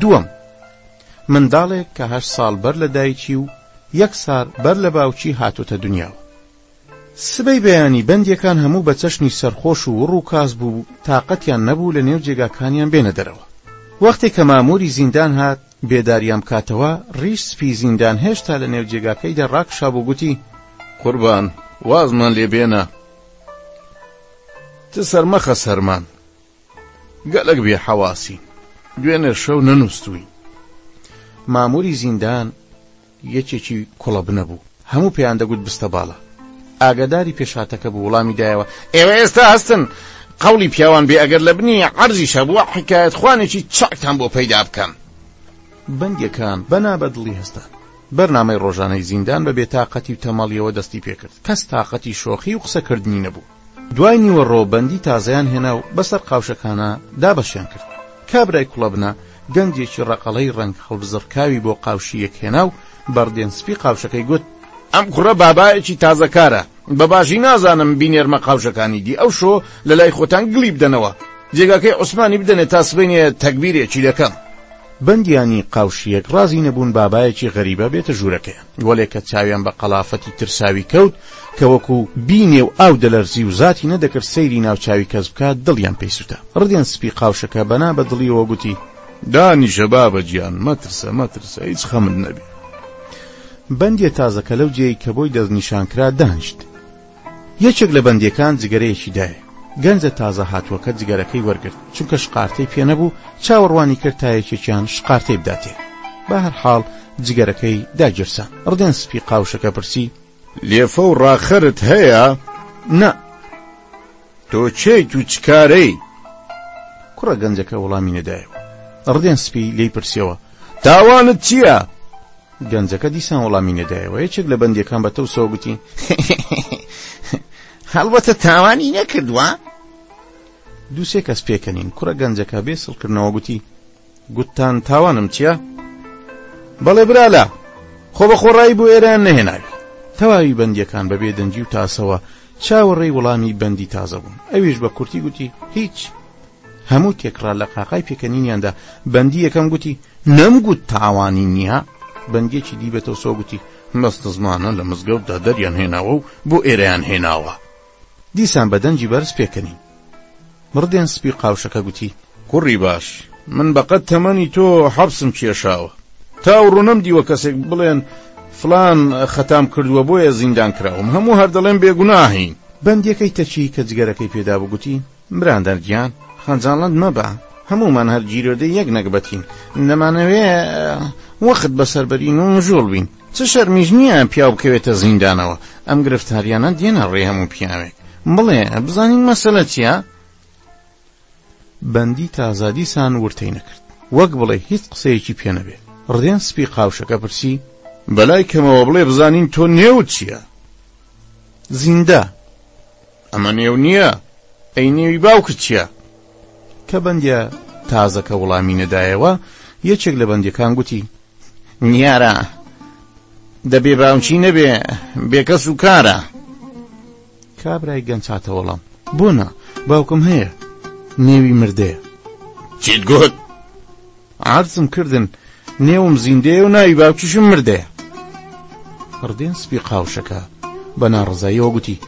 دووەم منداڵێک کە هەشت ساڵ بەر لە دایکی و یەک سار بەر لە باوکی هاتۆتە دنیاوە سبەی بەیانی بەندیەکان هەموو بە چەشنی سەرخۆش و وڕ و کاس بوو تاقەتیان نەبوو لە نێو جێگاکانیان بێنە دەرەوە. وەختێ کە ماموری زیندان هات بێداریان بکاتەوە، ڕیش سپی زیندان هێشتا لە نێو جێگاکەیدا ڕاکشابوو گوتی. قوربان وازمان لێ بێنە. تف سەرمەخە سەرمان. گەلەک بێ حەواسین. دوێنێ شەو نەنوستووین. ماموری زیندان. یەکێکی کوڵەبنە بوو، هەموو پێیان دەگوت بستەباڵە. ئاگاداری پێشهاتەکە بوو، وڵامی دایەوە، ئێوە ئێستا هەستن قەوڵی پیاوان بێ ئەگەر لە بنی عەرزیش هەبووە حیکایەتخوانێکی چاکتان بۆ پەیدا بکەم. بەندییەکان بە نابەدڵی هەستان. بەرنامەی ڕۆژانەی زیندان بە بێتاقەتی و تەمەڵییەوە دەستی پێ کرد، کەس تاقەتی شۆخی و قسەکردنی نەبوو. دوای نیوەڕۆ بەندی تازەیان هێنا و بەسەر قاوشەکانا دابەشیان کرد. کابرای کوڵەبنە گەنجێکی ڕەقەڵەی ڕەنگ هەڵبزڕکاوی بۆ قاوشی یەک هێنا و بەڕدێن سپی قاوشەکەی گوت، ئەم کوڕە بابایەکی تازەکارە، بە باشی نازانم بینێرمە قاوشەکانی دی، ئەوشۆ لە لای خۆتان گڵی بدەنەوە، جێگاکەی عوسمانی بدەنێ تا سبەینێ تەگبیرێکی دەکەم. بەندیانی قاوشی یەک ڕازی نەبوون بابایەکی غەریبە بێتە ژوورەکەیان. گۆلێک کە چاویان بە قەڵافەتی ترساوی کەوت کە وەکو بینێ و ئاو دەلەرزی و زاتی نەدەکرد سەیری ناوچاوی کەس بکا دڵیان پێی سوتا ڕدێن سپی قاوشەکە بەنا بە دڵیەوە گوتی دانیشە بابە گیان مەترسە مەترسە هیچ خەمت نەبێ. بەندیە تازەکە لەو جێی کە بۆی دەست نیشان کرا دانیشت. یەکێک لە بەندیەکان جگەرەیەکی دایێ. گەنجە تازە هاتووەکە جگەرەکەی وەرگرت، چونکە شقارتەی پێ نەبوو، چاوەڕوانی کرد تا یەکێکیان شقارتەی بداتێ. بە هەر حاڵ جگەرەکەی داگیرسان. ڕدێن سپی قاوشەکە پرسی. لێفە و ڕاخەرت هەیە؟ نا. تۆ کێیت و چ کارەیت؟ کوڕە گەنجەکە وەڵامی نەدایەوە. ڕدێن سپی لێی پرسیەوە، تاوانت چییە؟ گەنجەکە دیسان وەڵامی نەدایەوە، یەکێک لە بەندیەکان بە تەوسەوە گوتی، هەڵبەتە تاوانی نەکردووە؟ دوو سێ کەس پێکەنین، کوڕە گەنجەکە بێ سڵکردنەوە گوتی، گوتتان تاوانم چیە؟ بەڵێ برالە خۆ بە خۆڕایی بۆ ئێران نەهێناوی تەواوی بەندیەکان بە بێدەنگی و تاسەوە چاوەڕێی وەڵامی بەندی تازە بوون ئەویش بە کورتی گوتی هیچ هەموو تێکڕا لە قاقای پێکەنینیاندا بەندی یەکەم گوتی نەمگوت تاوانی نییە بەندێکی دیبێتەوە سۆگوتی مەستزمانە لە مزگەوتدا دەریان هێناوە و بۆ ئێرەیان هێناوە دیسان بە دەنگی بەرز پێکەنین مڕدێن سپی قاوشەکە گوتی. کوڕی باش، من بە قەد تەمەنی تۆ حەپسم کێشاوە، تاوڕوو نەمدیوە کەسێک بڵێن فڵان خەتام کردووە بۆیە زیندان کراوم، هەموو هەر دەڵێن بێگوناهین. بەندیەکەی تەکیی کە جگەرەکەی پێدابوو گوتی. براندەر گیان خەجاڵەت مەبە هەموومان هەر گیرۆدەی یەک نەگبەتین دەمانەوێ وەخت بەسەربەرین و مژۆڵ بین چ شەرمیش نییە پیاو بکەوێتە زیندانەوە ئەم گرفتاریانە دێنە ڕێ هەموو پیاوێک بڵێ بزانین مەسەلە چییە؟ بەندی تازادی سان ورتەی نەکرد وەک بڵێ هیچ قسەیەکی پێ نەبێ ڕدێن سپی قاوشەکە پرسی بەلای کەمەوە بڵێ بزانین تۆ نێو چییە؟ زیندە ئەمە نێو نییە ئەی نێوی باوکت چییە؟ کە بەندە تازەکە وڵامی نەدایەوە یەکێک لە بەندەکان گوتی نیارە دەبێ باوچی نەبێ بێکەس و کارە کابرای گەنج هاتە وەڵام بۆنا باوکم هەیە نێوی مردەیە چیت گوت عەرزم کردن نێوم زیندەیە و ناوی باوکیشم مردەیە. ڕدێن سپی قاوشەکە بە ناڕەزاییەوە گوتی،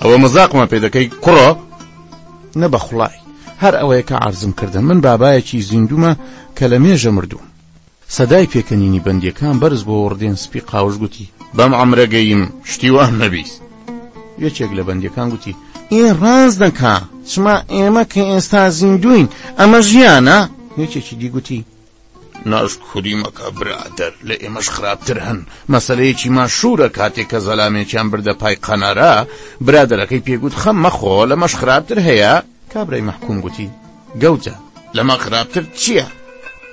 ئەوە مەزاقمان پێ دەکەی کوڕە؟ نە بەخوڵای، هەر ئەوەیە کە عەرزم کردن، من بابایەکی زیندوومە کە لە مێژە مردووم. سەدای پێکەنینی بەندییەکان بەرز بووە و ڕدێن سپی قاوش گوتی، بەم عەمرە گەییم شتی وام نەبیست. یەکێک لە بەندیەکان گوتی، ئێ ڕاست دەکا، چما ئێمە کە ئێستا زیندووین، ئەمە ژیانە؟ یەکێکی دی گوتی، ناشکوری مەکە برادەر، لە ئێمەش خراپتر هەن، مەسەلەیەکی مەشهوورە کاتێک کە زەلامێکیان بردە پای قەنارە، برادەرەکەی پێی گوت، خەم مەخۆ، لەمەش خراپتر هەیە؟ کابرای مەحکووم گوتی، گەوجە، لەمە خراپتر چییە؟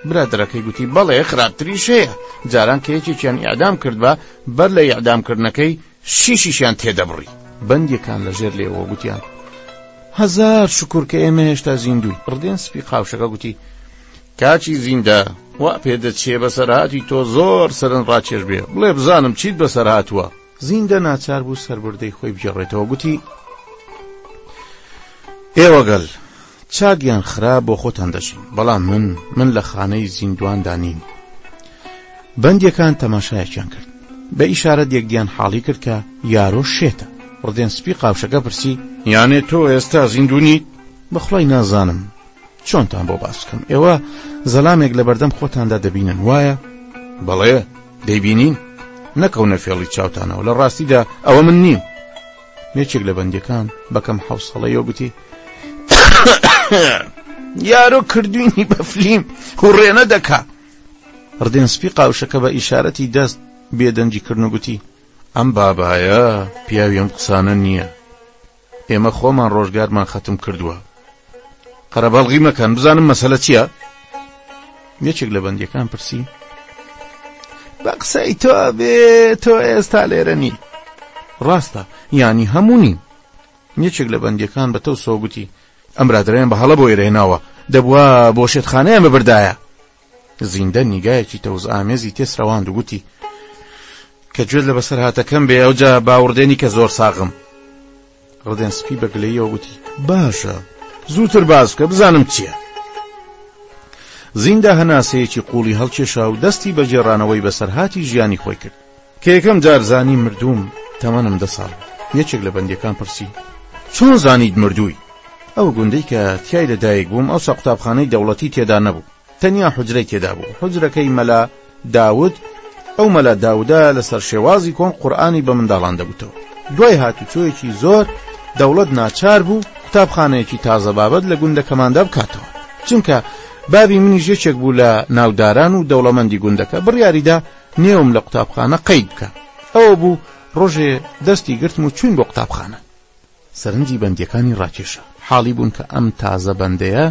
برادەرەکەی گوتی، بەڵێ، خراپتریش هەیە، جاران کە یەکێکیان ئێعدام کردبا، بەر لە ئێعدامکردنەکەی، شیشیشیان تێ دەبڕی. بەندیەکان لە ژێر لێوە گوتیان، هەزار شوکور کە ئێمە هێشتا زیندووین. ڕدێن سپی قاوشەکە گوتی، کاچی زیندە، وا پێ دەچێ بەسەرهاتی تۆ زۆر سەرنڕاکێش بێ، بڵێ بزانم چیت بەسەر هاتووە؟ زیندە ناچار بوو سەربردەی خۆی بگێڕێتەوە، گوتی، ئێوە گەل، چاک یان خراپ بۆ خۆتان دەژین بەڵام من من لە خانەی زیندواندا نیم بەندیەکان تەماشایەکیان کرد بە ئیشارە دێکدیان حاڵی کرد کە یارۆ شێتە ڕدێن سپی قاوشەکە پرسی یانێ تۆ ئێستا زیندونی بەخڵای نازانم چۆنتان بۆ باس بکەم ئێوە زەلامێک لە بەردەم خۆتاندا دەبینن وایە بەڵێ دەیبینین نەکەونە فێڵی چاوتانەوە لە ڕاستیدا ئەوە من نیم یەکێک لە بەندیەکان بە کەم حەوسەڵەیەوە گوتی یارۆ کردوینی بە فلیم هوڕێنە دەکا ڕدێن سپی قاوشەکە بە ئیشارەتی دەست بێدەنگی کردن و گوتی ئەم بابایە پیاوی ئەم قسانە نییە ئێمە خۆمان ڕۆژگارمان خەتم کردووە قەرەباڵغی مەکەن بزانم مەسەلە چییە؟ یەکێک لە بەندیەکان پرسی بە قسەی تۆ بێ تۆ ئێستا لێرە نی ڕاستە ینی هەموو نیم یەکێک لە بەندیەکان بە تەو سۆگوتی ئەم برادرێن بە هەڵە بۆ ئێرەێناوە دەبووە بۆ شێتخانەیان ببردایە زیندە نیگایەکی تەوز ئامێزی تێس ڕەواند و گوتی کە گوێت لە بەسەرهاتەکەم بێ ئەوجا باوڕدێنی کە زۆر ساغم ڕدێن سپی بە گلەییەوە گوتی باشە زووتر باس بکە بزانم چییە زیندا هەناسەیەکی قوڵی هەڵکێشا و دەستی بە جێڕانەوەی بەسەرهاتی ژیانی خۆی کرد کە یەکەم جارزانی مردووم تەمەنم دە ساڵ یەکێک لە بەندەکان پرسی چۆن زانیت مردووی ئەو گوندەی کە تای لەدایک بووم ئەوسا قوتابخانەی دەوڵەتی تێدا نەبوو تەنیا حوجرەی تێدا بوو حوجرەکەی مەلا داود ئەو مەلا داودە لەسەر شێوازی کۆن قورئانی بە منداڵان دەگوتەوە دوای هاتوچۆیەکی زۆر دەوڵەت ناچار بوو قوتابخانەیەکی تازە بابەت لە گوندەکەماندا بکاتەوە چونکە بابی منیش یەکێک بوو لە ناوداران و دەوڵەمەندی گوندەکە بڕیاریدا نێوم لە قوتابخانە قەید بکە ئەوە بوو ڕۆژێ دەستی گرتم و چوین بۆ قوتابخانە سەرنجی بەندیەکانی ڕاکێشا حاڵی بوون کە ئەم تازە بەندەیە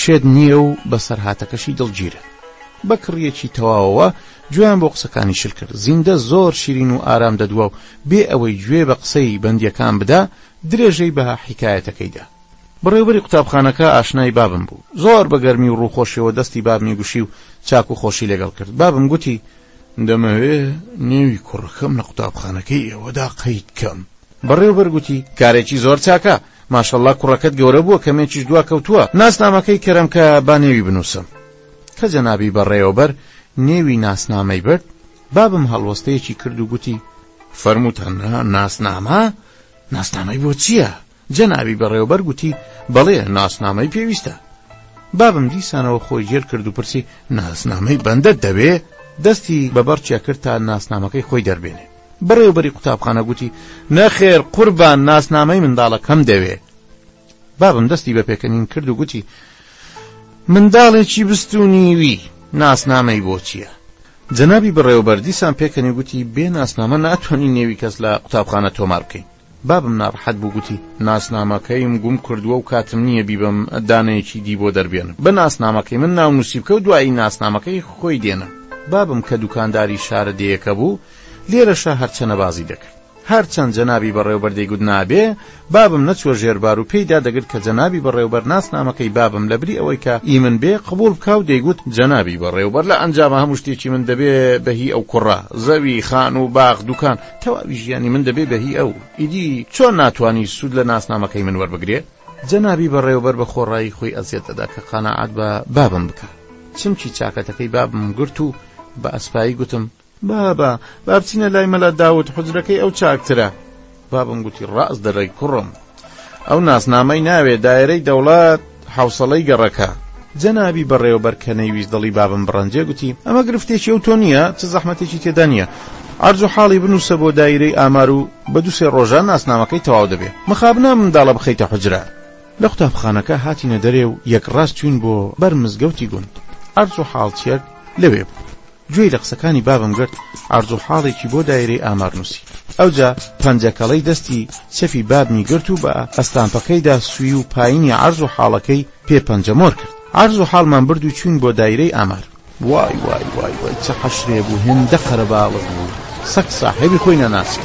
شێت نییە و بەسەرهاتەکەشی دڵگیرە بە کڕیەکی تەواوەوە گوێیان بۆ قسەکانی شل کرد زیندە زۆر شیرین و ئارام دەدووە و بێ ئەوەی گوێ بە قسەی بەندیەکان بدا درێژەی بە حیکایەتەکەیدا بەڕێوبەری قوتابخانەکە ئاشنای بابم بوو زۆر بە گەرمی و ڕووخۆشیەوە دەستی بابمی گوشی و چاک و خۆشی لەگەڵ کرد بابم گوتی دەمەوێ نێوی کوڕەکەم لە قوتابخانەکەی ئێوەدا قەید کەم. بەڕێوبەر گوتی، کارێکی زۆر چاکە، ماشەڵڵا کوڕەکەت گەورە بووە کەمێکیش دوا کەوتووە، ناسنامەکەی کەرم کە با نێوی بنووسم. کە جەنابی بەڕێوەبەر نێوی ناسنامەی برد، بابم هەڵوەستەیەکی کرد و گوتی، فەرمووتان ناسنامە؟ ناسنامەی بۆ چییە؟ جەنابی بەڕێوەبەر گوتی، بەڵێ، ناسنامەی پێویستە. بابم دیسانەوە خۆی گێل کرد و پرسی، ناسنامەی بەندەت دەوێ؟ دەستی بە بەڕچە کرد تا ناسنامەکەی خۆی دەربێنێ. بەڕێوەبەری قوتابخانە گوتی، نەخێر قوربان، ناسنامەی منداڵەکەم دەوێ. بابم دەستی بە پێکەنین کرد و گوتی، منداڵێکی بستوونیوی، ناسنامەی بۆ چییە؟ جەنابی بەڕێوەبەر دیسان پێکەنی و گوتی، بێ ناسنامە ناتوانین نێوی کەس لە قوتابخانە تۆمار بکەین. بابم ناڕەحەت بوو گوتی ناسنامەکەیم گوم کردووە و کاتم نییە بیبەم دانەیەکی دی بۆ دەربێنم بە ناسنامەکەی من ناونووسی بکە و دوایی ناسنامەکەی خۆی دێنە بابم کە دوکانداری شارە دێیەکە بوو لێرەشە هەرچەنە بازی دەکرد هەرچەند جەنابی بەڕێوبەر دەیگوت نابێ بابم نەچووە ژێربار و پێی دادەگرت کە جەنابی بەڕێوبەر ناسنامەکەی بابم لە بری ئەوەی کە ئی من بێ قبول بکا و دەیگوت جەنابی بەڕێوبەر لە ئەنجامە هەموو شتێکی من دەبێ بە هی ئەو کوڕە زەوی خان و باخ دوکان تەواوی ژیانی من دەبێ بە هی ئەو. ئیدی چۆن ناتوانی سوود لە ناسنامەکەی من وەربگرێ؟ جەنابی بەڕێوەبەر بە خۆڕایی خۆی ئەزیەت دەدا کە قەناعەت بە بابم بکا. چمکی چاکەتەکەی بابمم گرت و بە ئەسپایی گوتم، بابە، با بچینە لای مەلا داوود، حوجرەکەی ئەو چاکترە. بابم گوتی، ڕاست دەڵێی کوڕم. ئەو ناسنامەی ناوێ دایرەی دەوڵەت. حەوسەڵەی گەڕەکە، جەنابی بەڕێوەبەر کە نەیویست دڵی بابم بڕەنجێ گوتی، ئەمە گرفتێکی ئەو تۆ نییە، چ زەحمەتێکی تێدا نییە. عەرز و حاڵی بنووسە بۆ دایرەی ئامار و بە دوو سێ ڕۆژە ناسنامەکەی تەواو دەبێ. مخابنە ئەم منداڵە بخەیتە حوجرە. لە قوتابخانەکە هاتینە دەرێ و یەکڕاست چووین بۆ بەر مزگەوتی گوند. عەرز و حاڵچییەک لەوێ بوو. گوێی لە قسەکانی بابم گرت، عەرز و حاڵێکی بۆ دایرەی ئامار نووسی. ئەوجا پەنجەکەڵەی دەستی چەپی بابمی گرت و بە ئەستانپەکەیدا سووی و پایینی عەرز و حاڵەکەی پێ پەنجەمۆر کرد. عەرز و حاڵمان برد و چووین بۆ دایرەی ئامار. وای وای وای وای چ حەشرێ بوو، هێندە قەرەباڵغ بوو، سەگ ساحێبی خۆی نەناسێ.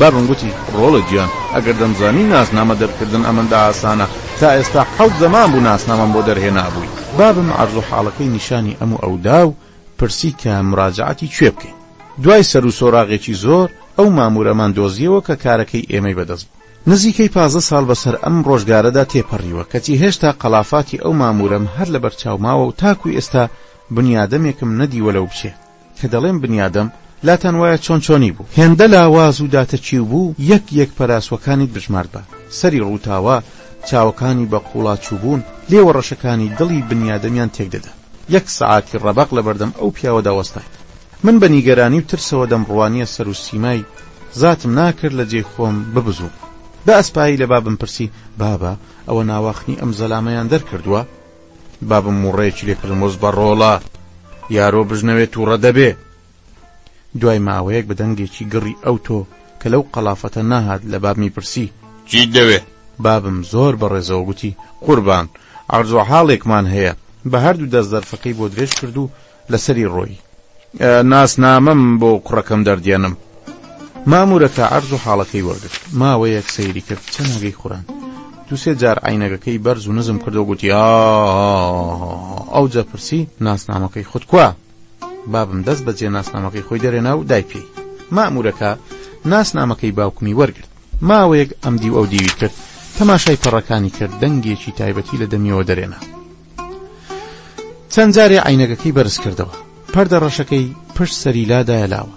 بابم گوتی، ڕۆڵە گیان، ئەگەر دەمزانی ناسنامە دەرکردن ئەمەندە ئاسانە، تا ئێستا حەوت زەمان بوو ناسنامەم بۆ دەرهێنابووی. بابم عەرز و حاڵەکەی نیشانی ئەم و ئەو دا و پرسی کە مراجەعەتی کوێ بکەین. دوای سەر و سۆراغێکی زۆر، ئەو ماموورەمان دۆزییەوە کە کارەکەی ئێمەی بە دەست بوو. نزیکەی پازدە ساڵ بە سەر ئەم ڕۆژگارەدا تێپەڕیوە، کەچی هێشتا قەڵافاتی ئەو ماموورەم هەر لە بەر چاو ماوە و تاکوو ئێستا بنیادەمێکم نەدیوە لەو بچێ. کە دەڵێم بنیادەم لاتان وایە چۆن چۆنی بوو؟ هێندە لاواز و داتەکیو بوو یەک یەک پەراسوەکانی بژماردبا، سەری ڕووتاوە، چاوەکانی بە قوڵاچووبوون، لێوە ڕەشەکانی دڵی بنیادەمیان تێک دەدا. یەک سەعاتی ڕەبەق لە بەردەم ئەو پیاوەدا وەستایت. من بە نیگەرانی و ترسەوە دەمڕوانیە سەر و سیمای، زاتم ناکرد لە جێی خۆم ببزووم. بە ئەسپایی لە بابم پرسی، بابە ئەوە ناواخنی ئەم زەلامەیان دەرکردووە؟ بابم موڕەیە کیلێ کرمۆز بە ڕۆڵە یارۆ بژنەوێ تووڕە دەبێ دوای ماوەیەک بە دەنگێکی گڕی ئەو تۆ کە لەو قەڵافەتە ناهات لە بابمی پرسی چیت دەوێ بابم زۆر بەڕێزەوە گوتی قوربان ئەرزۆ حاڵێکمان هەیە بە هەردوو دەست دەرفەکەی بۆ درێژ کرد و لەسەری ڕۆی ناسنامەم بۆ کوڕەکەم دەردێنم. مامورە تا عەرز و حاڵەکەی وەرگرت ماوەیەک سەیری کرد چەناگەی خوران دوو سێ جار عینەگەکەی بەرز و نزم کردو گوتی ئاااا ئەوجە پرسی ناسنامەکەی خود کوا بابم دەست بەجێ ناسنامەکەی خۆی دەرێنا و دای پێی مامورەکە ناسنامەکەی باوکمی وەرگرت ماوەیەک ئەم دیو ئەو دیوی کرد تەماشای پەڕەکانی کرد دەنگێکی تایبەتی لە دەمیەوە دەرێنا چەند جارێ عەینەگەکەی بەرز کردەوە. پەردە ڕەشەکەی پشت سەری لا دایە لاوە.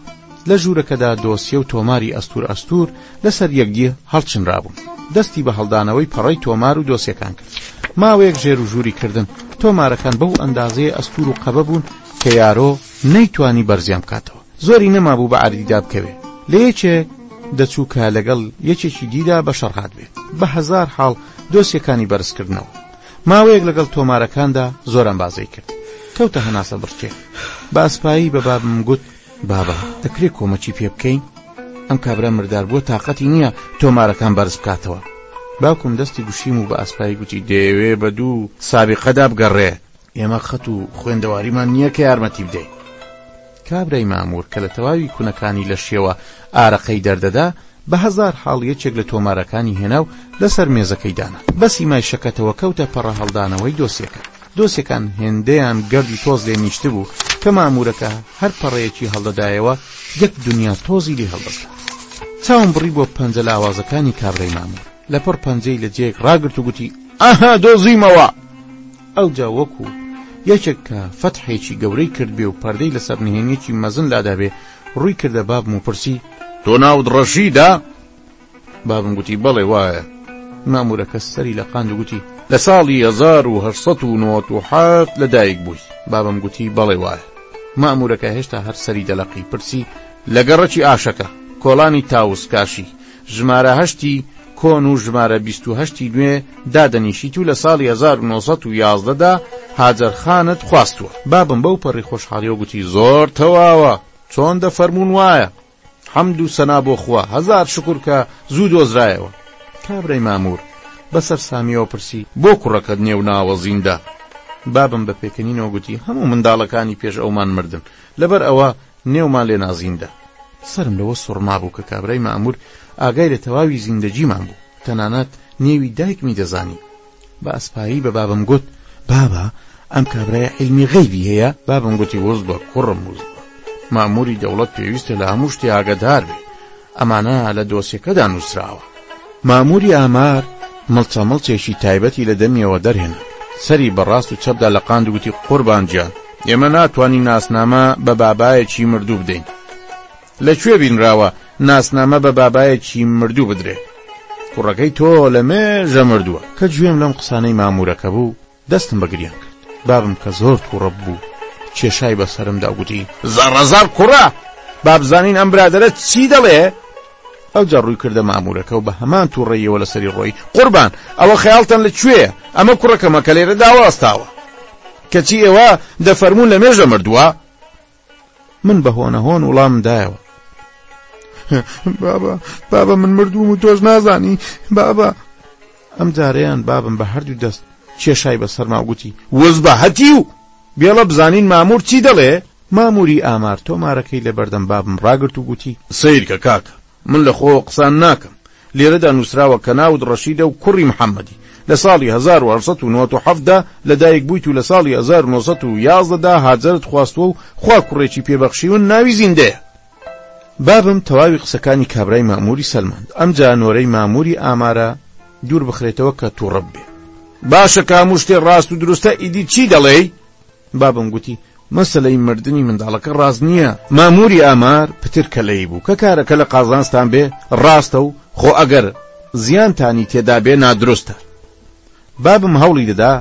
لە ژوورەکەدا دۆسیە و تۆماری ئەستوور ئەستوور لە سەر یەکدی هەڵچنرابوون. دەستی بە هەڵدانەوەی پەڕەی تۆمار و دۆسیەکان کرد. ماوەیەک ژێر و ژووری کردن. تۆمارەکان بەو ئەندازەیە ئەستوور و قەبە بوون کە یارۆ نەیتوانی بەرزیان بکاتەوە. زۆری نەمابوو بە عەردیدا بکەوێ. لە یەکێک دەچوو کە لەگەڵ یەکێکی دیدا بە شەڕ هاتبێ. بە هەزار حاڵ دۆسیەکانی بەرز کردنەوە. ماوەیەک لەگەڵ تۆمارەکاندا زۆر ئەمبازەی کرد کەوتە هەناسە بڕچێ بە ئەسپایی بە بابم گوت بابە دەکرێت کۆمەچی پێ بکەین ئەم کابرا مردار بووە تااقەتی نییە تۆمارەکان بەرز بکاتەوە باوکم دەستی گوشیم و بە ئەسپایی گوتی دەیەوێ بە دوو سابقەدا بگەڕێ ئێمە خەت و خوێندەواریمان نییە کە یارمەتی بدەین کابرای مامور کە لە تەواوی کونەکانی لەشیەوە ئارەقەی دەردەدا، بە هەزار حاڵ یەکێک لە تۆمارەکانی هێنا و لەسەر مێزەکەی دانا. بە سیمای شەکەتەوە کەوتە پەڕەهەڵدانەوەی دۆسیەکە. دۆسیەکان هێندەیان گەرد و تۆز لێ نیشتبوو کە مامورەکە هەر پەڕەیەکی هەڵدەدایەوە یەک دونیا تۆزی لێ هەڵدەستا. چاوم بڕی بۆ پەنجە لاوازەکانی کابرای مامور. لەپڕ پەنجەی لە جێیەک ڕاگرت و گوتی، ئاها دۆزیمەوە! ئەوجا وەکو یەکێک کە فەتحێکی گەورەی کردبێ و پەردەی لەسەر نهێنییەکی مەزن لادابێ، ڕووی کردە بابم و پرسی. تۆ ناوت ڕەشیدە؟ بابم گوتی، بەڵێ وایە. ماموورەکە سەری لەقاند و گوتی. لە ساڵی هەزار و هەشت سەد و نەوەد و حەفت لە دایک بووی؟ بابم گوتی، بەڵێ وایە. ماموورەکە هێشتا هەر سەری دەلەقی، پرسی. لە گەڕەکی ئاشەکە، کۆڵانی تاوس کاشی، ژمارە هەشتی کۆن و ژمارە بیست و هەشتی نوێ دادەنیشیت و لە ساڵی هەزار و نۆ سەد و یازدە دا هاجەر خانت خواستووە. بابم بەو پەڕی خۆشحاڵییەوە گوتی، زۆر تەواوە، چۆن دەفەرموون وایە. حەمد و سەنا بۆ خوا، هەزار شوکر کە زوو دۆزرایەوە. کابرای ماموور بە سەرسامییەوە پرسی، بۆ کوڕەکەت نێوناوە زیندە؟ بابم بە پێکەنینەوە گوتی، هەموو منداڵەکانی پێش ئەومان مردن، لەبەر ئەوە نێومان لێ نازیندە. سەرم لەوە سوڕمابوو کە کابرای مەئموور ئاگای لە تەواوی زیندەگیمان بوو، تەنانەت نێوی دایکمی دەزانی. بە ئەسپایی بە بابم گوت، بابە، ئەم کابرایە عیلمی غەیبی هەیە؟ بابم گوتی، وس بە کوڕم، وس بە. مەئمووری دەوڵەت پێویستە لە هەموو شتێ ئاگەدار بێ. ئەمانە لە دۆسیەکەدا نووسراوە. ماموری ئامار مڵچە مڵچێکی تایبەتی لە دەمیەوە دەرهێنا، سەری بە ڕاست و چەپدا لەقاند و گوتی، قوربان گیان، ئێمە ناتوانین ناسنامە بە بابایەکی مردوو بدەین. لە کوێ بینراوە ناسنامە بە بابایەکی مردوو بدرێ؟ کوڕەکەی تۆ لە مێژە مردووە. کە گوێم لەم قسانەی مامورەکە بوو، دەستم بە گریان کرد. بابم کە زۆر تووڕە ببوو، کێشای بە سەرمدا و گوتی. زەڕەزەڕ کوڕە! با بزانین ئەم برادەرەت چی دەڵێ؟ ئەوجا ڕووی کردە ماموورەکە و بە هەمان تووڕەییەوە لە سەری ڕۆی. قوربان! ئەوە خەیاڵتان لە کوێیە؟ ئەمە کوڕەکەمە کە لێرە داوەستاوە. کەچی ئێوە دەفەرموون لە مێژە مردووە؟ من بە هۆنە هۆن وڵام دایەوە بابا بابا من مردوم و تۆش نازانی بابا ئەم جارەیان بابم بە هەردوو دەست کێشای بە سەرما گوتی وەز بە هەتی و بێڵە بزانین مامور چی دەڵێ ماموری ئامار تۆمارەکەی لە بەردەم بابم ڕاگررت و گوتی سیرکە کاکە من لە خۆ قسان ناکەم. لێرەدا نووسراوە کە ناوت ڕەشیدە و کوڕی محەممەدی. لە ساڵی هەزار و هەشت سەد و نەوەد و حەفت دا لە دایک بوویت و لە ساڵی هەزار و نۆ سەد و یازدە دا هاجەرت خواستووە و خوا کوڕێکی پێ بەخشیون ناوی زیندەیە. بابم تەواوی قسەکانی کابرای مەئمووری سەلماند. ئەمجا نۆرەی مەئمووری ئامارا دوور بخرێتەوە کە تووڕە ببێ. باشە کاموو شتێ ڕاست و دروستە، ئیدی چی دەڵێی؟ بابم گوتی مەسەلەی مردنی منداڵەکە ڕاست نییە. مامووری ئامار پتر کە لێی بوو کە کارەکە لە قازانجتان بێ ڕاستە و خۆ ئەگەر زیانتانی تێدا بێ نادروستە. بابم هەوڵی دەدا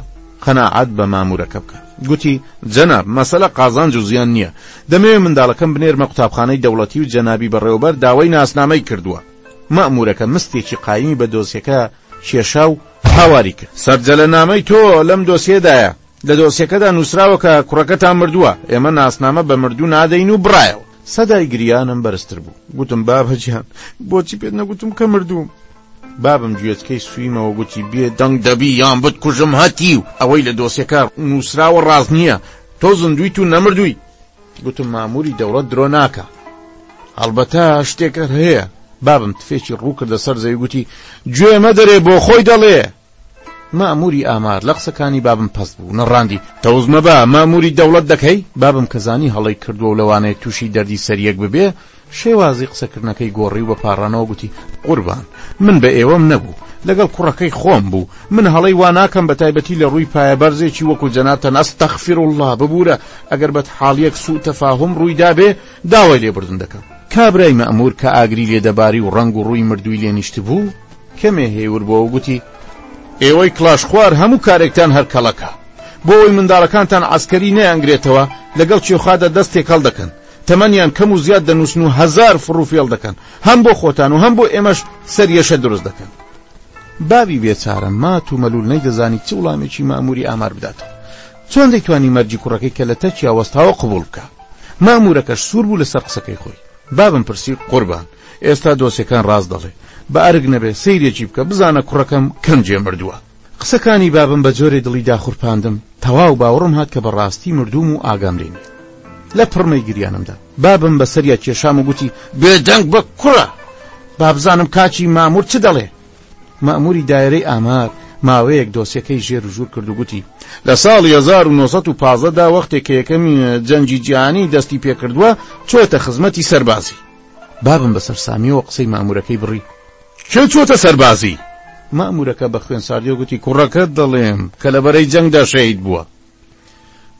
قەناعەت بە ماموورەکە بکا. گوتی جەناب مەسەلە قازانج و زیان نییە. دەمەوێ منداڵەکەم بنێرمە قوتابخانەی دەوڵەتی و جەنابی بەڕێوەبەر داوای ناسنامەی کردووە. ماموورەکە مستێکی قایمی بە دۆسیەکە کێشا و هاواری کرد. سەرجەلەنامەی تۆ لەم دۆسیەدایە. لە دۆسیەکەدا نووسراوە کە کوڕەکەتان مردووە، ئێمە ناسنامە بە مردوو نادەین و برایەوە. سەدای گریانم بەرزتر بوو، گوتم بابە گیان بۆچی پێت نەگوتم کە مردووم؟ بابم گوێچکەی سوویمەوە گوتی بێ دەنگ دەبی یان بتکوژم هەتیو، ئەوەی لە دۆسیەکە نووسراوە ڕاست نییە، تۆ زیندوویت و نەمردووی. گوتم مامووری دەوڵەت درۆ ناکا. هەڵبەتە شتێک هەر هەیە. بابم تفێکی ڕوو کردە سەر زەوی گوتی گوێ مەدەرێ بۆ خۆی دەڵێ، مەئمووری ئامار لە قسەکانی بابم پەست بوو، نڕاندی، تەوز مەبە، مەئمووری دەوڵەت دەکەی؟ بابم کە زانی هەڵەی کردووە و لەوانەیە تووشی دەردی سەریەک ببێ، شێوازی قسەکردنەکەی گۆڕی و بە پاڕانەوە گوتی، قوربان، من بە ئێوەم نەبوو، لەگەڵ کوڕەکەی خۆم بوو، من هەڵەی وا ناکەم بە تایبەتی لە ڕووی پایەبەرزێکی وەکوو جەنابتان، ئەستەغفیرۆڵڵا، ببوورە ئەگەر بەدحاڵییەک سوو تەفاهوم ڕووی دابێ، داوای لێبوردن دەکەم. کابرای مەئموور کە ئاگری لێ دەباری و ڕەنگ و ڕووی مردووی لێ نیشتبوو، کەمێ هێور بۆ و گوتی، ئێوەی کڵاش خوار هەموو کارێکتان هەر کەڵەکە. بۆ ئەوەی منداڵەکانتان عەسکەری نەیانگرێتەوە لەگەڵ چێوخادا دەست تێکەڵ دەکەن، تەمەنیان کەم و زیاد دەنووسن و هەزار فڕ و فێڵ دەکەن، هەم بۆ خۆتان و هەم بۆ ئێمەش سەریەشە دروست دەکەن. بابی بێچارە مات و مەلوول نەیدەزانی چ وڵامێکی مەئمووری ئامار بداتەوە. چۆن دەیتوانی مەرجی کوڕەکەی کە لە تەکیا وەستاوە قبووڵ بکا؟ مەئموورەکەش سوور بوو لەسەر قسەکەی خۆی. بابم پرسی، قوربان! ئێستا دۆسێکان ڕاست دەڵێ. بە ئەرک نەبێ سەیرێکی بکە بزانە کوڕەکەم کەم جێ مردووە. قسەکانی بابم بە جۆرێ دڵی داخورپاندم تەواو باوڕم هات کە بە ڕاستی مردووم و ئاگام لێ نییە. لە پڕمەی گریانم دا. بابم بە سەریا کێشام و گوتی، بێ دەنگ بە کوڕە! با بزانم کاکی ماموور چ دەڵێ؟ مەئمووری دایرەی ئامار ماوەیەک دۆسێکەی ژێر و ژوور کرد و گوتی، لە ساڵی هەزار و نۆ سەد و پازدە دا وەختێ کە یەکەمین جەنگی جیهانی دەستی پێ کردووە چۆتە خزمەتی سەربازی. بابم بە سەرسامیەوە قسەی مامورەکەی بڕی کێ چۆتە سەربازی؟ مامورەکە بە خوێن ساردیەوە گوتی کوڕەکەت دەڵێم کە لە بەرەی جەنگدا شەید بووە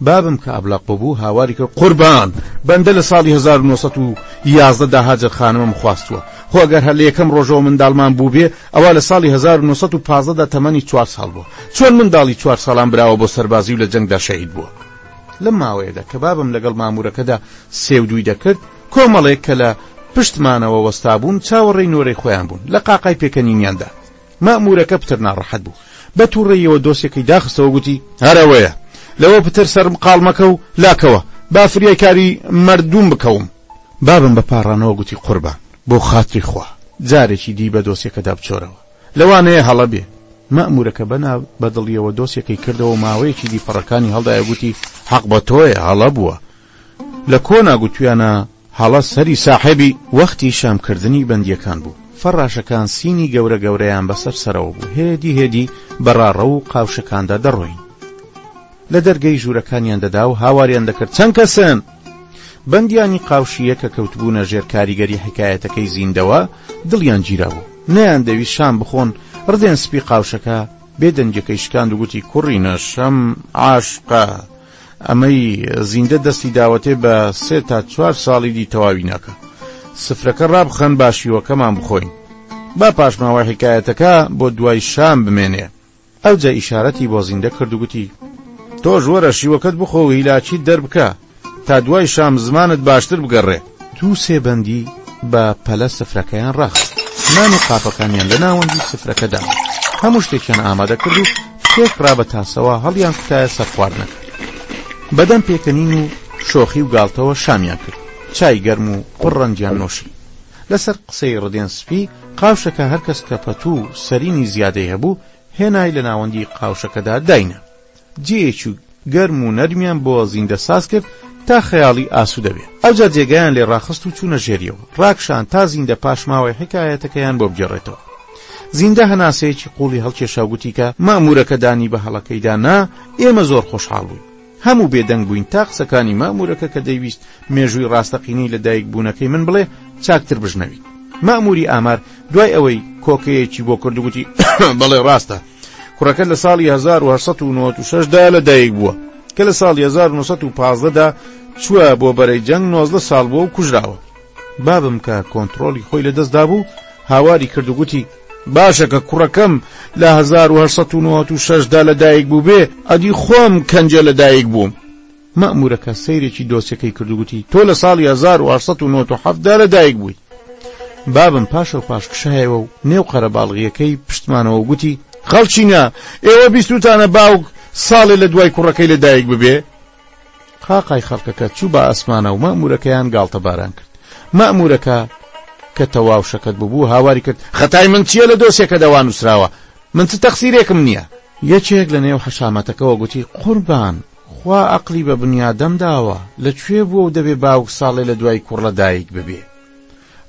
بابم کە ئابلاق ببوو هاواری کە قوربان بەندە لە ساڵی 1970 دا هاجر خانمم خواستووە خۆگەر هەر لە یەکەم ڕۆژەوە منداڵمان بوو بێ ئەوە لە ساڵی 1950دا تەمەنی چوار ساڵ بووە چۆن منداڵی چوار ساڵان براوە بۆ سەربازی و لە جەنگدا شەید بووە لەم ماوەیەدا کە بابم لەگەڵ مامورەکەدا سێودووی دەکرد کۆمەڵێک کە لە پشتمانەوە وەستابوون چاوەڕێی نۆرەی خۆیان بوون لە قاقای پێکەنینیاندا مەمورەکە پتر ناڕەحەت بوو بە تووڕێیەوە دۆسێکی داخستەوە گوتی هەرەوەیە لەوە پتر سرم قاڵمەکە و لاکەوە با فریایکاری مردوم بکەوم بابم بە پاڕانەوە گوتی قوربان بۆ خاتری خوا جارێکی دی بە دۆسیەکەدا بچۆرەوە لەوانەیە هەڵە بێ. مەئموورەکە بە نا بە دڵییەوە دۆسیەکەی کردەوە و ماوەیەکی دی پەڕەکانی هەڵدایە و گوتی، حەق بە تۆیە، هەڵە بووە. لە کۆنا گوتوویانە، هەڵە سەری ساحێبی. وەختی شامکردنی بەندییەکان بوو. فەڕاشەکان سینی گەورە گەورەیان بە سەر سەرەوە بوو. هێدی هێدی بە ڕاڕەو و قاوشەکاندا دەڕۆین. لە دەرگەی ژوورەکانیان دەدا و هاواریان دەکرد، چەند کەسن؟ بەندیانی قاوشییە کە کەوتبوونە ژێر کاریگەری حکایەتەکەی زیندەوە دڵیان گیرابوو نەیان دەویست شام بخۆن ڕدێن سپی قاوشەکە بێ دەنگەکەی شکاند و گوتی کوڕینە شەم عاشقە ئەمەی زیندە دەستی داوەتێ بە سێ تا چوار ساڵی دی تەواوی ناکە سفرەکە ڕابخەن باشیوەکەمان بخۆین با پاشماوە حکایەتەکە بۆ دوای شام بمێنێ ئەوجا ئیشارەتی بۆ زیندە کرد و گوتی، تۆش وەرە شیوەکەت بخۆ و هیلاکیت دەربکە، تا دوای شام زمانت باشتر بگەڕێ. دوو سێ بەندی بە پەلە سفرەکەیان ڕاخست، نان و قاپەکانیان لە ناوەندی سفرەکە دانا، هەموو شتێکیان ئامادە کرد و تێک ڕا بە تاسەوە هەڵیانکوتایە سەر خواردنەکە. بە دەم پێکەنین و شۆخی و گاڵتەوە شامیان کرد، چای گەرم و پڕ ڕەنگیان نۆشی. لەسەر قسەی ڕدێن سپی قاوشەکە هەرکەس کە پەتوو و سەرینی زیادەی هەبوو هێنای لە ناوەندی قاوشەکەدا داینا جێیەکی گەرم و نەرمیان بۆ زیندە ساز کرد تا خەیاڵی ئاسوودە بێ ئەوجا جێگایان لێ ڕاخست و چوونە ژێریەوە ڕاکشان تا زیندە پاشماوەی حیکایەتەکەیان بۆ بگێڕێتەوە زیندە هەناسەیەکی قوڵی هەڵکێشا گوتی کە مەئموورەکە دانی بە هەڵەکەیدا نا ئێمە زۆر خۆشحاڵ بووین. هەموو بێدەنگ بووین تا قسەکانی مەئموورەکە کە دەیویست مێژووی ڕاستەقینەی لە دایک بوونەکەی من بڵێ چاکتر بژنەویت. مەئمووری ئامار دوای ئەوەی کۆکەیەکی بۆ کرد و گوتی، بەڵێ ڕاستە کوڕەکەت لە ساڵی هەزار و هەشت سەد و نەوەد و شەش دا لە دایک بووە کە لە ساڵی هەزار و نۆ سەد و پازدە دا چووە بۆ بەرەی جەنگ نۆزدە ساڵ بووە و کوژراوە. بابم کە کۆنتڕۆڵی خۆی لە دەست دابوو، هاواری کرد و گوتی، باشە کە کوڕەکەم لە هەزار و هەشت سەد و نەوەد و شەش دا لە دایک بووبێ، ئەدی خۆم کەنجێ لە دایک بووم. مەئموورەکە سەیرێکی دۆسیەکەی کرد و گوتی، تۆ لە ساڵی هەزار و هەشت سەد و نەوەد و حەفت دا لە دایک بووی. بابم پاشەوپاش کشایەوە و نێو قەرەباڵغییەکەی پشتمانەوە و گوتی، خەڵچینە، ئێوە بیستووتانە باوک ساڵێ لە دوای کوڕەکەی لە دایک ببێ؟ قاقای خەڵکەکە چوو بە ئاسمانە و مەمورەکەیان گاڵتە باران کرد مەمورەکە کە تەواو شەکەت ببوو هاواری کرد خەتای من چییە لە دۆسیەکە دەوا نووسراوە من چ تەقسیرێکم نییە یەکێک لە نێو حەشامەتەکەەوە گوتی قوربان خوا ئەقلی بە بنیادەم داوە لەکوێ بووە و دەبێ باوک ساڵێ لە دوای کوڕ لە دایک ببێ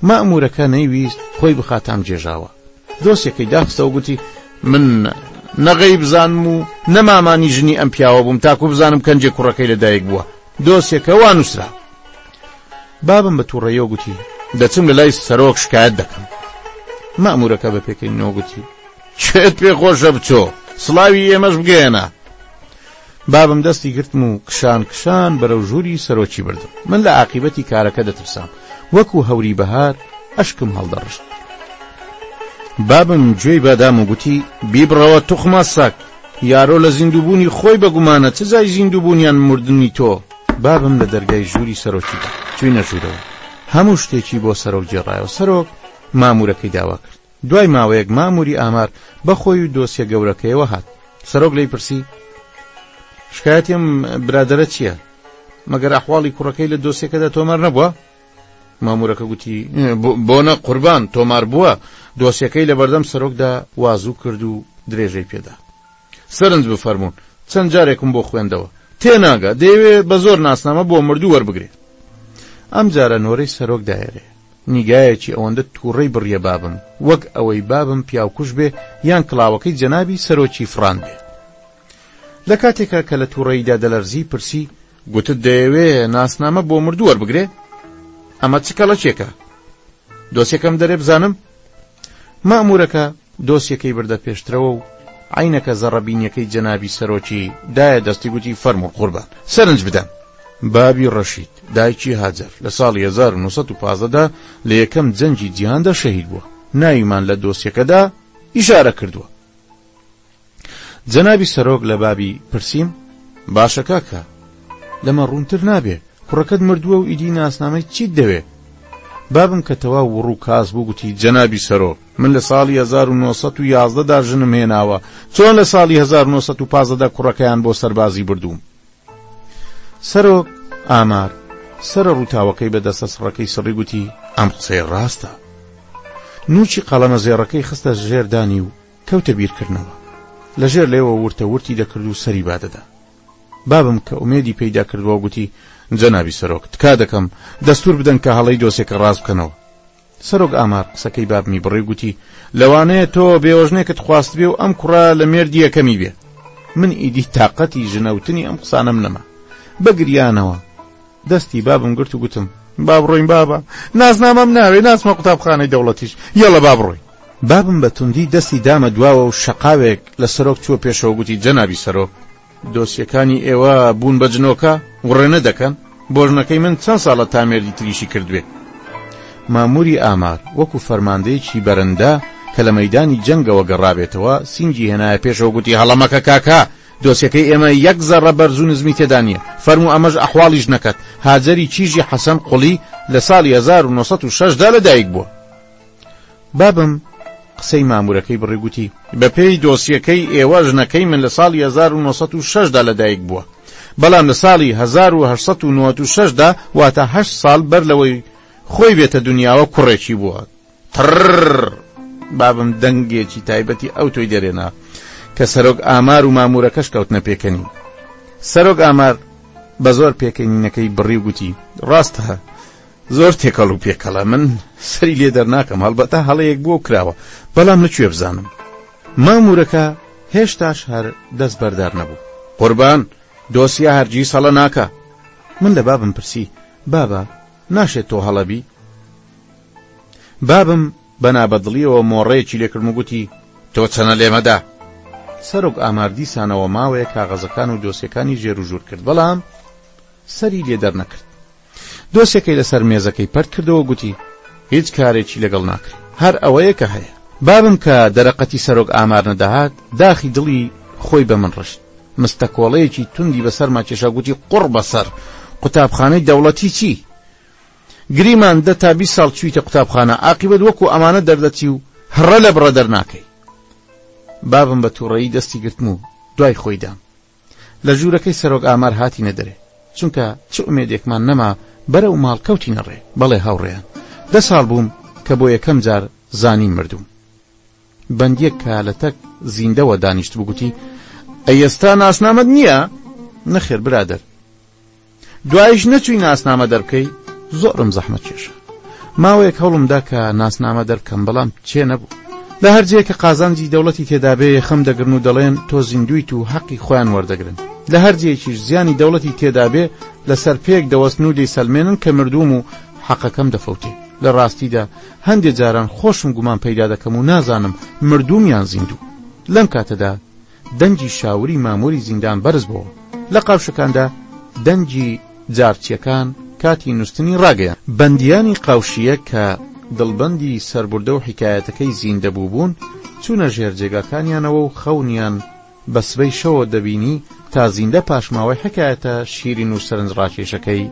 مەئموورەکە نەیویست خۆی بخاتە ئەم جێژاوە، دۆسیەکەی داخستەوە گوتی. من نە غەیب زانم و نە مامانی ژنی ئەم پیاوە بووم تاکوو بزانم کەنجێ کوڕەکەی لە دایک بووە، دۆسیەکە وا نووسرا. بابم بە تووڕەییەوە گوتی. دەچم لە لای سەرۆک شکایەت دەکەم. مەئموورەکە بە پێکەنینەوە گوتی. چێت پێ خۆشە بچۆ، سڵاوی ئێمەش بگەیەنە. بابم دەستی گرتم و کشان کشان بەرەو ژووری سەرۆکی بردم من لە ئاقیبەتی کارەکە دەترسام وەکو هەوری بەهار ئەشکم هەڵدەڕشت بابم گوێی بادام و گوتی بیبڕەوە توخما سەک یارۆ لە زیندووبوونی خۆی بەگومانە چ جای زیندووبوونیان مردنی تۆ بابم لە دەرگای ژووری سەرۆکی چوینە ژوورەوە هەموو شتێکی بۆ سەرۆک جێڕایەوە سەرۆک مامورەکەی داوا کرد دوای ماوەیەک ماموری ئامار بە خۆی و دۆسیە گەورەکەیەوە هات سەرۆک لی پرسی شکایەتیم برادرە چییە؟ مەگەر ئەحواڵی کوڕەکەی لە دۆسیەکەدا تۆمار نەبووە؟ مامورەکە گوتی بۆنە قوربان تۆمار بووە دۆسیەکەی لە بەردەم سەرۆکدا وازوو کرد و درێژەی پێدا سەرنج بفەرمونون چەند جارێکم بۆ خوێندەوە تێناگە دەیەوێ بە زۆر ناسنامە بۆ مردوو وەربگرێت ئەم جارە نۆرەی سەرۆک دایەرێ نیگایەکی ئەوەندە تووڕەی بڕیە بابم وەک ئەوەی بابم پیاوکوژ بێ یان کڵاوەکەی جەنابی سەرۆکی فڕاندبێ. لە کاتێکا کە لە تووڕەییدا دەلەرزی پرسی. گوتت دەیەوێ ناسنامە بۆ مردوو وەربگرێ؟ ئەمە چ کەڵەکێکە؟ دۆسێکەم دەرێ بزانم؟ مەئموورەکە دۆسیەکەی بردە پێشترەوە و عینەکە زەڕەبینیەکەی جەنابی سەرۆکی دایە دەستی گوتی فەرموو قوربان سەرنج بدەن بابی ڕەشید دایکی هاجر لە ساڵی 1950دا لە یەکەم جەنگی جیهاندا شەهید بووە ناویمان لە دۆسیەکەدا ئیشارە کردووە جەنابی سەرۆک لە بابی پرسیم، باشە کاکە لەمە ڕوونتر نابێ، کوڕەکەت مردووە و ئیدی ناسنامەی چیت دەوێ؟ بابم کە تەواو وڕ و کاس بوو گوتی، جەنابی سەرۆک من لە ساڵی هەزار و نۆ سەد و یازدە دا ژنم هێناوە، چۆن لە ساڵی هەزار و نۆ سەد و پازدە دا کوڕەکەیان بۆ سەربازی بردووم؟ سەرۆک ئامار سەرە ڕووتاوەکەی بە دەستە سڕەکەی سڕی گوتی، ئەم قسەیە ڕاستە. نووچی قەڵەمە زێڕەکەی خستە ژێر دانی و کەوتە بیرکردنەوە. لە ژێر لێوە ورتە ورتی دەکرد و سەری با دەدا. بابم کە ئومێدی پێیدا کردوە گوتی. جەنابی سەرۆک، تکا دەکەم، دەستور بدەن کە هەڵەی دۆسێکە ڕاست بکەنەوە. سەرۆک ئامار قسەکەی بابمی بڕی و گوتی. لەوانەیە تۆ بێوەژنێکت خواستبێ و ئەم کوڕە لە مێردی یەکەمی بێ. من ئیدی تاقەتی ژنەوتنی ئەم قسانەم نەما. بە گریانەوە. دەستی بابم گرت و گوتم با بڕۆین بابە نازنامەم ناوێ ناچمە قوتابخانەی دەوڵەتیش یەڵە با بڕۆین. بابم بە توندی دەستی دامە دواوە و شەقاوێک لە سەرۆک چووە پێشەوە گوتی جەنابی سەرۆک دۆسیەکانی ئێوە بوون بە جنۆکە وڕێنە دەکەن بۆ ژنەکەی من چەند ساڵە تا مێردی تریشی کردوێ ماموری ئامار وەکو فەرماندەیەکی بەرەندا کە لە مەدانی جەنگەوە گەڕابێتەوە سینگی هێنایە پێشەوە گوتی هەڵەمەکە کاکە دۆسیەکەی ئێمە یەک زەڕە بەرزو نزمی تێدا نیە فەرموو ئەمەش ئەحواڵی ژنەکەت هاجەری کیژی حەسەن قوڵی لە ساڵی هەزار و نۆ سەد و شەش دا لە دایک بووە بابم قسەی مامورەکەی بڕی گوتی بە پێی دۆسیەکەی ئێوە ژنەکەی من لە ساڵی هەزار و نۆ سەد و شەش دا لە دایک بووە بەڵام لە ساڵی هەزار و هەشت سەد و نەوەد و شەش دا واتە هەشت ساڵ بەر لەوەی خۆی بێتە دونیاوە کوڕێکی بووە تڕڕڕڕ بابم دەنگێکی تایبەتی ئەو تۆی دەرێنا کە سەرۆک ئامار و مامورەکەش کەوتنە پێکەنی سەرۆک ئامار بە زۆر پێکەنینەکەی بڕی و گوتی ڕاستە زۆر تێکەڵ و پێکەڵە من سەری لێ دەرناکەم هەڵبەتە هەڵەیەک بۆ کراوە بەڵام لەکوێ بزانم مامورەکە هێشتاش هەر دەست بەردار نەبوو قوربان دۆسیە هەرگی سەڵە ناکە من لە بابم پرسی بابا ناشێت تۆ هەڵەبی بابم بە نابەدڵییەوە مۆڕەیەکی لێ کردم و گوتی، تۆ چەنە لێ مەدە! سەرۆک ئامار دیسانەوە ماوەیەک کاغەزەکان و دۆسیەکانی ژێروژوور کرد، بەڵام سەری لێ دەرنەکرد. دۆسیەکەی لەسەر مێزەکەی پەرت کردەوە و گوتی، هیچ کارێکی لەگەڵ ناکرێ. هەر ئەوەیە کە هەیە. بابم کە دەرەقەتی سەرۆک ئامار نەدەهات، داخی دڵی خۆی بە من ڕشت. مستەکۆڵەیەکی توندی بەسەرما کێشا و گوتی، قوڕ بەسەر قوتابخانەی دەوڵەتی چی؟ گریمان دە تا بیست ساڵ چویتە قوتابخانە ئاقیبەت وەکو ئەمانە دەردەچی و هڕە لە بڕە دەرناکەی بابم بە تووڕەیی دەستی گرتم و دوای خۆی دام لە ژوورەکەی سەرۆک ئامار هاتی نەدەرێ چونکە چ ئومێدێکمان نەما بەرە و ماڵکەوتی نەڕێ بەڵێ هاوڕێیان دە ساڵ بووم کە بۆ یەکەم جار زانی مردوم بەندیەک کە لە تەک زیندەوە دانیشت بگوتی ئەیستا ناسنامەت نییە نەخێر برادر دوایش نەچووی ناسنامە دەربکەی زۆرم زەحمەت کێشە ماوەیەک هەوڵم دا کە ناسنامە دەربکەم بەڵام چێ نەبوو لە هەرجەیە کە قازانجی دەوڵەتی تێدابێ خەم دەگرن و دەڵێن تۆ زیندویت و حەقی خۆیان وەردەگرن لە هەرجەیەکیش زیانی دەوڵەتی تێدابێ لەسەر پێک دەوەستن و دەیسەلمێنن کە مردووم و حەقەکەم دەفەوتێ لە ڕاستیدا هەندێک جاران خۆشم گومان پەیدا دەکەم و نازانم مردووم یان زیندوو لەم کاتەدا دەنگی شاوری ماموری زیندان بەرز بۆوە لە قاوشەکاندا دەنگی جارچیەکان کاتی نوستنی ڕاگەیان. بەندیانی قاوشیە کە دڵبەندی سەربوردە و حیکایەتەکەی زیندەبوو بوون چوونە ژێر جێگاکانیانەوە و خەونیان بە سبەی شەوەوە دەبینی تا زیندە پاشماوەی حیکایەتە شیرین و سەرنج ڕاکێشەکەی